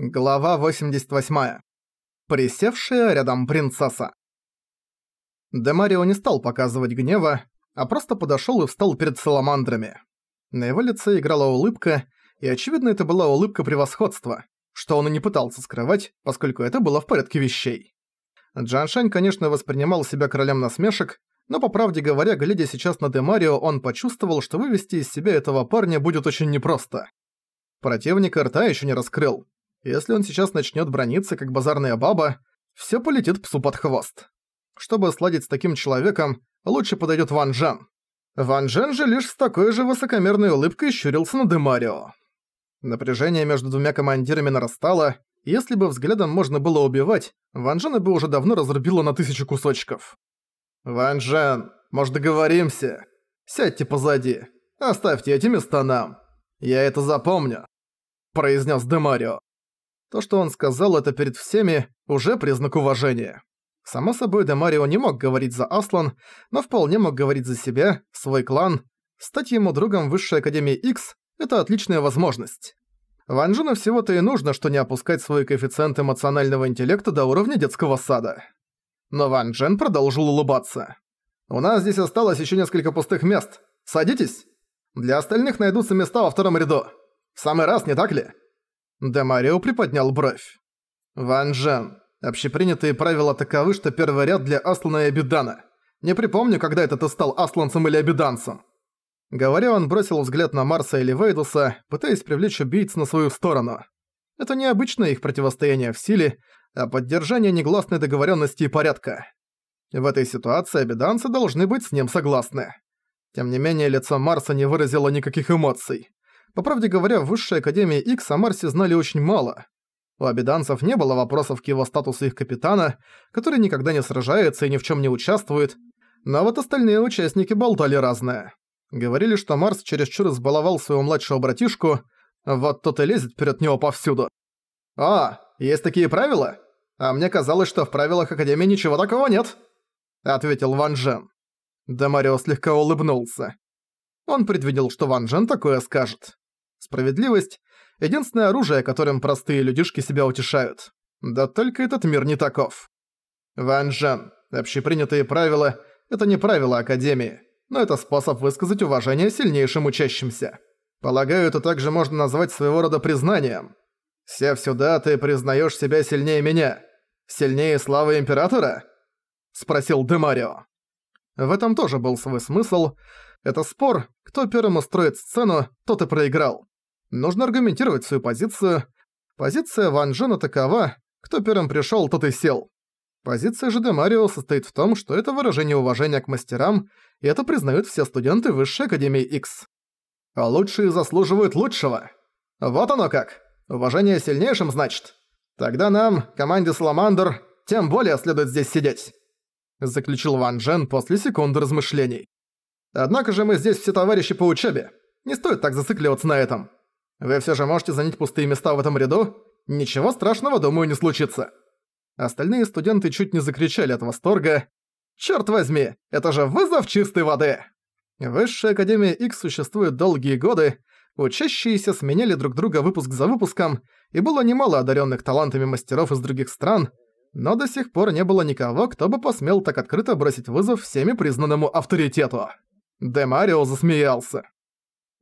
Глава 88. Присевшая рядом принцесса. Демарио не стал показывать гнева, а просто подошёл и встал перед саламандрами. На его лице играла улыбка, и очевидно это была улыбка превосходства, что он и не пытался скрывать, поскольку это было в порядке вещей. Джаншань, конечно, воспринимал себя королем насмешек, но по правде говоря, глядя сейчас на Демарио, он почувствовал, что вывести из себя этого парня будет очень непросто. Противника рта ещё не раскрыл, если он сейчас начнет брониться, как базарная баба, все полетит псу под хвост. Чтобы сладить с таким человеком, лучше подойдет Ван Джен. Ван Джен же лишь с такой же высокомерной улыбкой щурился на Демарио. Напряжение между двумя командирами нарастало, если бы взглядом можно было убивать, Ван Джена бы уже давно разрубило на тысячу кусочков. «Ван Джен, может договоримся? Сядьте позади. Оставьте эти места нам. Я это запомню», – произнес Демарио. То, что он сказал это перед всеми, уже признак уважения. Само собой, Демарио не мог говорить за Аслан, но вполне мог говорить за себя, свой клан. Стать ему другом Высшей Академии X – это отличная возможность. Ван Джуну всего-то и нужно, что не опускать свой коэффициент эмоционального интеллекта до уровня детского сада. Но Ван Джен продолжил улыбаться. «У нас здесь осталось еще несколько пустых мест. Садитесь. Для остальных найдутся места во втором ряду. В самый раз, не так ли?» Демарио приподнял бровь. «Ван Джен, общепринятые правила таковы, что первый ряд для Аслана и Абидана. Не припомню, когда это ты стал асланцем или абиданцем». Говоря, он бросил взгляд на Марса или Вейдуса, пытаясь привлечь убийц на свою сторону. Это не обычное их противостояние в силе, а поддержание негласной договоренности и порядка. В этой ситуации абиданцы должны быть с ним согласны. Тем не менее, лицо Марса не выразило никаких эмоций. По правде говоря, в Высшей Академии X о Марсе знали очень мало. У обиданцев не было вопросов к его статусу их капитана, который никогда не сражается и ни в чем не участвует, но вот остальные участники болтали разное. Говорили, что Марс чересчур избаловал своего младшего братишку, вот тот и лезет перед него повсюду. «А, есть такие правила? А мне казалось, что в правилах Академии ничего такого нет», — ответил Ван Джен. Демарио слегка улыбнулся. Он предвидел, что Ван Джен такое скажет. Справедливость — единственное оружие, которым простые людишки себя утешают. Да только этот мир не таков. Ван Джен, общепринятые правила — это не правила Академии, но это способ высказать уважение сильнейшим учащимся. Полагаю, это также можно назвать своего рода признанием. Сев сюда, ты признаешь себя сильнее меня. Сильнее славы Императора? Спросил Демарио. В этом тоже был свой смысл. Это спор, кто первым устроит сцену, тот и проиграл. Нужно аргументировать свою позицию. Позиция Ван Джена такова, кто первым пришёл, тот и сел. Позиция же Демарио состоит в том, что это выражение уважения к мастерам, и это признают все студенты Высшей Академии X. А лучшие заслуживают лучшего. Вот оно как. Уважение сильнейшим, значит. Тогда нам, команде Саламандр, тем более следует здесь сидеть. Заключил Ван Джен после секунды размышлений. Однако же мы здесь все товарищи по учебе. Не стоит так зацикливаться на этом. Вы все же можете занять пустые места в этом ряду? Ничего страшного, думаю, не случится». Остальные студенты чуть не закричали от восторга. «Чёрт возьми, это же вызов чистой воды!» Высшая Академия X существует долгие годы, учащиеся сменяли друг друга выпуск за выпуском, и было немало одаренных талантами мастеров из других стран, но до сих пор не было никого, кто бы посмел так открыто бросить вызов всеми признанному авторитету. Демарио засмеялся.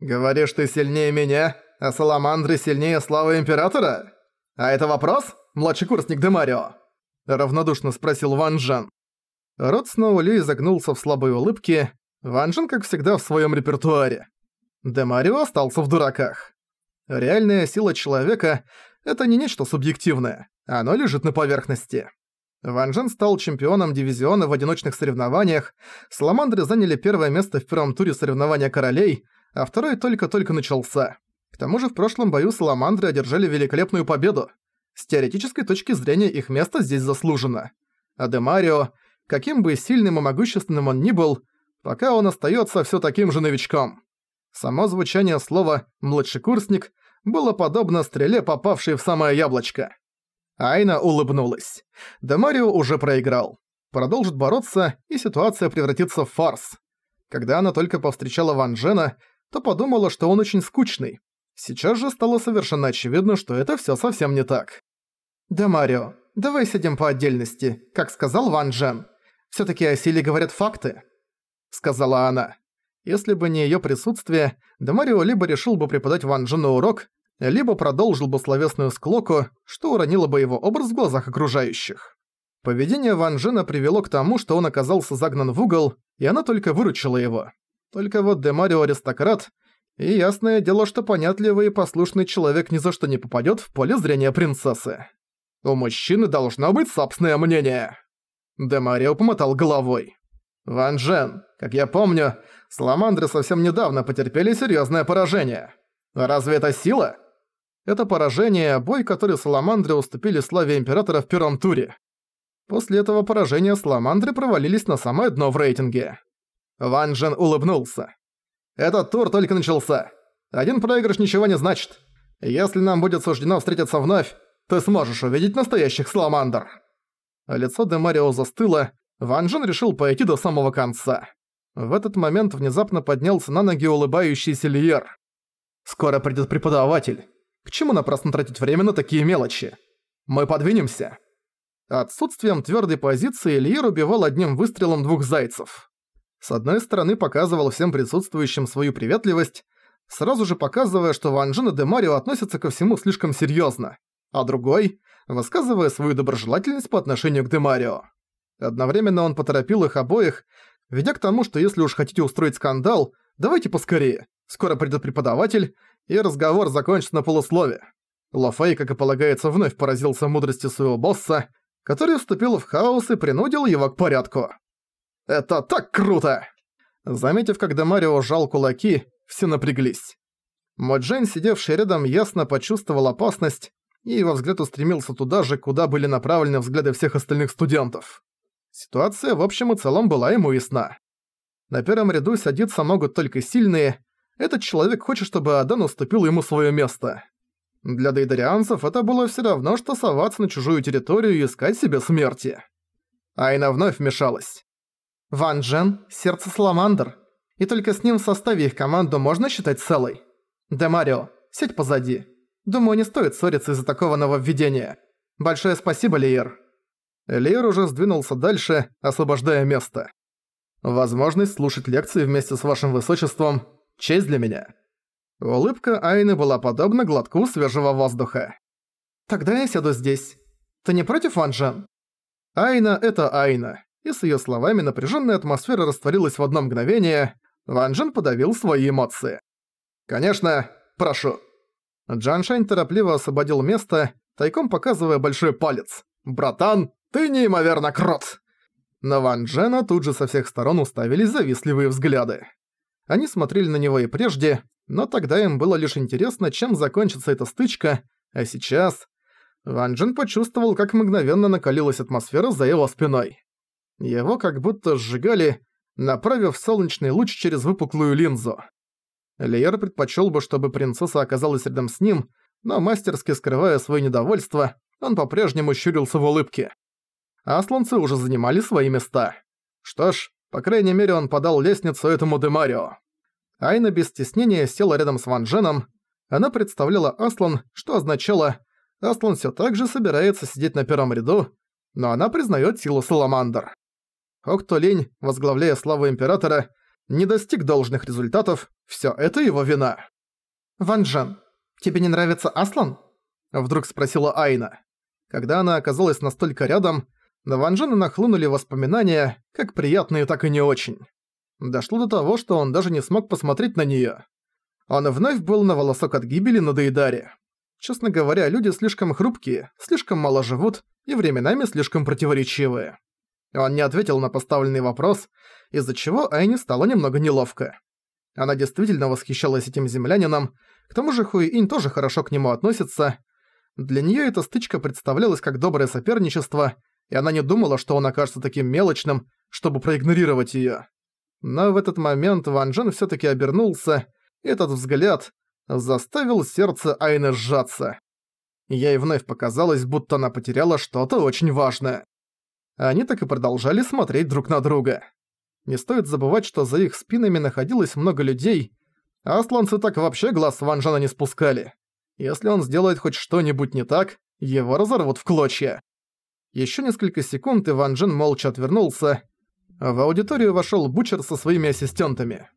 «Говоришь, ты сильнее меня?» а саламандры сильнее славы Императора? А это вопрос, младший курсник Демарио?» Равнодушно спросил Ван Джен. Рот Сноули изогнулся в слабой улыбке. Ван Джен, как всегда, в своем репертуаре. Демарио остался в дураках. Реальная сила человека — это не нечто субъективное, оно лежит на поверхности. Ван Джен стал чемпионом дивизиона в одиночных соревнованиях, Саламандры заняли первое место в первом туре соревнования королей, а второй только-только начался. К тому же в прошлом бою Саламандры одержали великолепную победу. С теоретической точки зрения их место здесь заслужено. А Демарио, каким бы сильным и могущественным он ни был, пока он остается все таким же новичком. Само звучание слова «младшекурсник» было подобно стреле, попавшей в самое яблочко. Айна улыбнулась. Демарио уже проиграл. Продолжит бороться, и ситуация превратится в фарс. Когда она только повстречала Ван Джена, то подумала, что он очень скучный, Сейчас же стало совершенно очевидно, что это всё совсем не так. «Да, Марио, давай сидим по отдельности, как сказал Ван Джен. Всё-таки о силе говорят факты», — сказала она. Если бы не её присутствие, Демарио либо решил бы преподать Ван Джену урок, либо продолжил бы словесную склоку, что уронило бы его образ в глазах окружающих. Поведение Ван Джена привело к тому, что он оказался загнан в угол, и она только выручила его. Только вот Демарио аристократ, и ясное дело, что понятливый и послушный человек ни за что не попадёт в поле зрения принцессы. У мужчины должно быть собственное мнение. Демарио помотал головой. «Ван Джен, как я помню, Саламандры совсем недавно потерпели серьёзное поражение. Разве это сила?» Это поражение – бой, который Саламандры уступили славе Императора в первом туре. После этого поражения Саламандры провалились на самое дно в рейтинге. Ван Джен улыбнулся. Этот тур только начался. Один проигрыш ничего не значит. Если нам будет суждено встретиться вновь, ты сможешь увидеть настоящих Саламандр. Лицо Демарио застыло, Ван Джен решил пойти до самого конца. В этот момент внезапно поднялся на ноги улыбающийся Лиер. «Скоро придет преподаватель. К чему напрасно тратить время на такие мелочи? Мы подвинемся». Отсутствием твердой позиции Лиер убивал одним выстрелом двух зайцев. С одной стороны показывал всем присутствующим свою приветливость, сразу же показывая, что Ван Джен и Де Марио относятся ко всему слишком серьёзно, а другой – высказывая свою доброжелательность по отношению к Де Марио. Одновременно он поторопил их обоих, ведя к тому, что если уж хотите устроить скандал, давайте поскорее, скоро придет преподаватель, и разговор закончится на полуслове. Ло Фэй, как и полагается, вновь поразился мудрости своего босса, который вступил в хаос и принудил его к порядку. Это так круто!» Заметив, как Демарио сжал кулаки, все напряглись. Моджен, сидевший рядом, ясно почувствовал опасность, и его взгляд устремился туда же, куда были направлены взгляды всех остальных студентов. Ситуация в общем и целом была ему ясна. На первом ряду садиться могут только сильные. Этот человек хочет, чтобы Адан уступил ему свое место. Для дейдарианцев это было все равно, что соваться на чужую территорию и искать себе смерти. Айна вновь вмешалась. Ван Джен – сердце Саламандр, и только с ним в составе их команду можно считать целой. Демарио, сядь позади. Думаю, не стоит ссориться из-за такого нововведения. Большое спасибо, Лиер. Лиер уже сдвинулся дальше, освобождая место. Возможность слушать лекции вместе с вашим высочеством – честь для меня. Улыбка Айны была подобна глотку свежего воздуха. «Тогда я сяду здесь. Ты не против, Ван Джен?» Айна – это Айна и с её словами напряжённая атмосфера растворилась в одно мгновение, Ван Джен подавил свои эмоции. «Конечно, прошу». Джан Шань торопливо освободил место, тайком показывая большой палец. «Братан, ты неимоверно крот!» На Ван Джена тут же со всех сторон уставились завистливые взгляды. Они смотрели на него и прежде, но тогда им было лишь интересно, чем закончится эта стычка, а сейчас... Ван Джен почувствовал, как мгновенно накалилась атмосфера за его спиной. Его как будто сжигали, направив солнечный луч через выпуклую линзу. Лиер предпочел бы, чтобы принцесса оказалась рядом с ним, но мастерски скрывая свое недовольство, он по-прежнему щурился в улыбке. Асланцы уже занимали свои места. Что ж, по крайней мере он подал лестницу этому Демарио. Айна без стеснения села рядом с Ван Дженом. Она представляла Аслан, что означало «Аслан все так же собирается сидеть на первом ряду», но она признает силу Саламандр. Октолень, возглавляя славу Императора, не достиг должных результатов, всё это его вина. «Ван Джен, тебе не нравится Аслан?» Вдруг спросила Айна. Когда она оказалась настолько рядом, на Ван Джена нахлынули воспоминания, как приятные, так и не очень. Дошло до того, что он даже не смог посмотреть на неё. Он вновь был на волосок от гибели на Дейдаре. Честно говоря, люди слишком хрупкие, слишком мало живут и временами слишком противоречивые. Он не ответил на поставленный вопрос, из-за чего Айне стало немного неловко. Она действительно восхищалась этим землянином, к тому же Хуиинь тоже хорошо к нему относится. Для неё эта стычка представлялась как доброе соперничество, и она не думала, что он окажется таким мелочным, чтобы проигнорировать её. Но в этот момент Ван Джен всё-таки обернулся, и этот взгляд заставил сердце Айны сжаться. Ей вновь показалось, будто она потеряла что-то очень важное. Они так и продолжали смотреть друг на друга. Не стоит забывать, что за их спинами находилось много людей, Асланцы так вообще глаз Ван Джена не спускали. Если он сделает хоть что-нибудь не так, его разорвут в клочья. Ещё несколько секунд, и Ван Джен молча отвернулся. В аудиторию вошёл Бучер со своими ассистентами.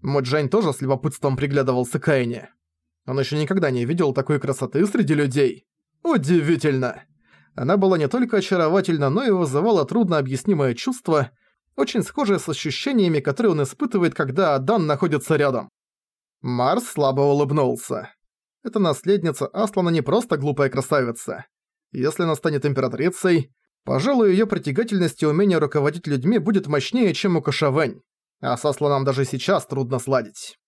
Моджань тоже с любопытством приглядывался к Айне. Он ещё никогда не видел такой красоты среди людей. Удивительно! Она была не только очаровательна, но и вызывала труднообъяснимое чувство, очень схожее с ощущениями, которые он испытывает, когда Адан находится рядом. Марс слабо улыбнулся. Эта наследница Аслана не просто глупая красавица. Если она станет императрицей, пожалуй, её притягательность и умение руководить людьми будет мощнее, чем у Кашавэнь. А с Асланом даже сейчас трудно сладить.